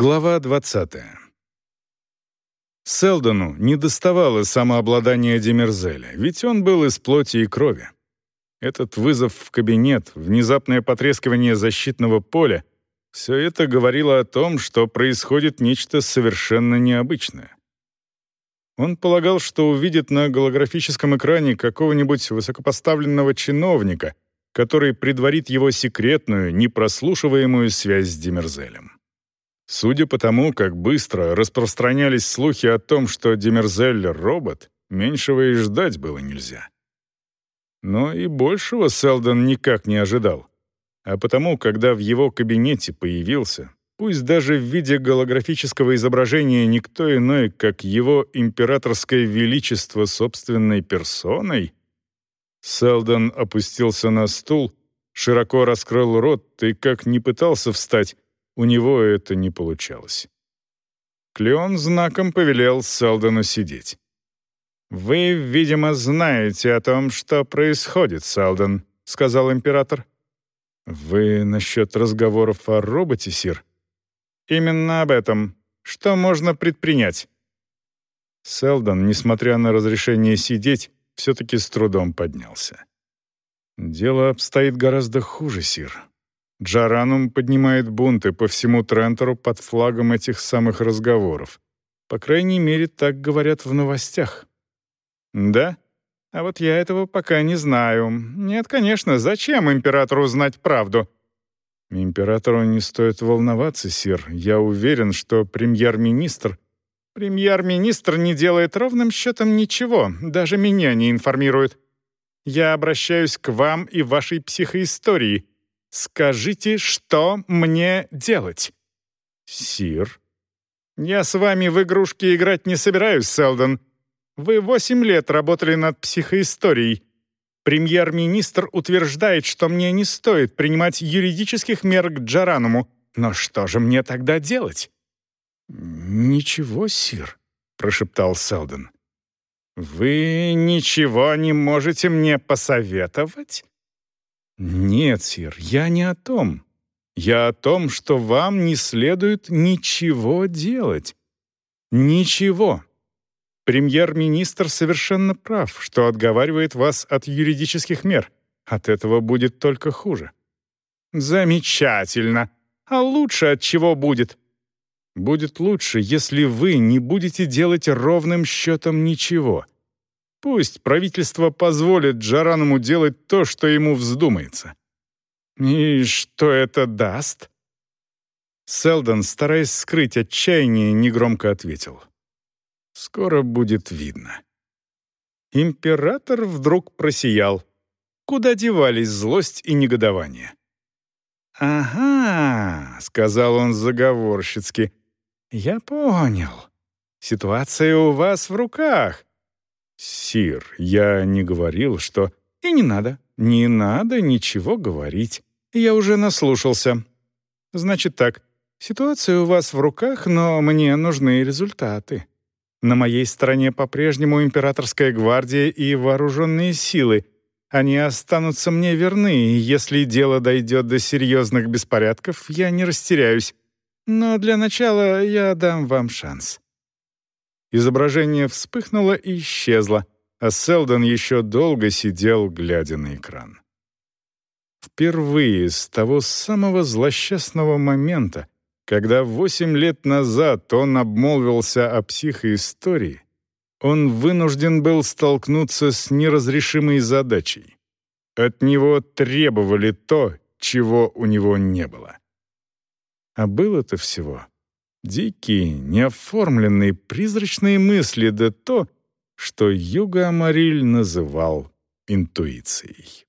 Глава 20. Селдону не доставало самообладания Демерзеля, ведь он был из плоти и крови. Этот вызов в кабинет, внезапное потрескивание защитного поля — все это говорило о том, что происходит нечто совершенно необычное. Он полагал, что увидит на голографическом экране какого-нибудь высокопоставленного чиновника, который предварит его секретную, непрослушиваемую связь с Демерзелем. Судя по тому, как быстро распространялись слухи о том, что Демерзель — робот, меньшего и ждать было нельзя. Но и большего Селдон никак не ожидал. А потому, когда в его кабинете появился, пусть даже в виде голографического изображения никто иной, как его императорское величество собственной персоной, Селдон опустился на стул, широко раскрыл рот и, как не пытался встать, у него это не получалось. Клеон знаком повелел Селдону сидеть. «Вы, видимо, знаете о том, что происходит, Селдон», — сказал император. «Вы насчет разговоров о роботе, Сир?» «Именно об этом. Что можно предпринять?» Селдон, несмотря на разрешение сидеть, все-таки с трудом поднялся. «Дело обстоит гораздо хуже, Сир. Джаранум поднимает бунты по всему Трентору под флагом этих самых разговоров. По крайней мере, так говорят в новостях. Да? А вот я этого пока не знаю. Нет, конечно, зачем императору знать правду? Императору не стоит волноваться, сир. Я уверен, что премьер-министр... Премьер-министр не делает ровным счетом ничего, даже меня не информирует. Я обращаюсь к вам и вашей психоистории — Скажите, что мне делать?» «Сир». «Я с вами в игрушки играть не собираюсь, Селдон. Вы восемь лет работали над психоисторией. Премьер-министр утверждает, что мне не стоит принимать юридических мер к Джарануму. Но что же мне тогда делать?» «Ничего, сир», — прошептал Селдон. «Вы ничего не можете мне посоветовать?» «Нет, сир, я не о том. Я о том, что вам не следует ничего делать. Ничего. Премьер-министр совершенно прав, что отговаривает вас от юридических мер. От этого будет только хуже». «Замечательно. А лучше от чего будет?» «Будет лучше, если вы не будете делать ровным счетом ничего». Пусть правительство позволит Джараному делать то, что ему вздумается. И что это даст? Селдон, стараясь скрыть отчаяние, негромко ответил. «Скоро будет видно». Император вдруг просиял. Куда девались злость и негодование? «Ага», — сказал он заговорщицки, — «я понял. Ситуация у вас в руках. «Сир, я не говорил, что...» «И не надо, не надо ничего говорить. Я уже наслушался. Значит так, ситуация у вас в руках, но мне нужны результаты. На моей стороне по-прежнему императорская гвардия и вооруженные силы. Они останутся мне верны, и если дело дойдет до серьезных беспорядков, я не растеряюсь. Но для начала я дам вам шанс. Изображение вспыхнуло и исчезло, а Селдон еще долго сидел, глядя на экран. Впервые с того самого злосчастного момента, когда восемь лет назад он обмолвился о психоистории, он вынужден был столкнуться с неразрешимой задачей. От него требовали то, чего у него не было. А было-то всего Дикие, неоформленные, призрачные мысли, да то, что Юга Амариль называл интуицией.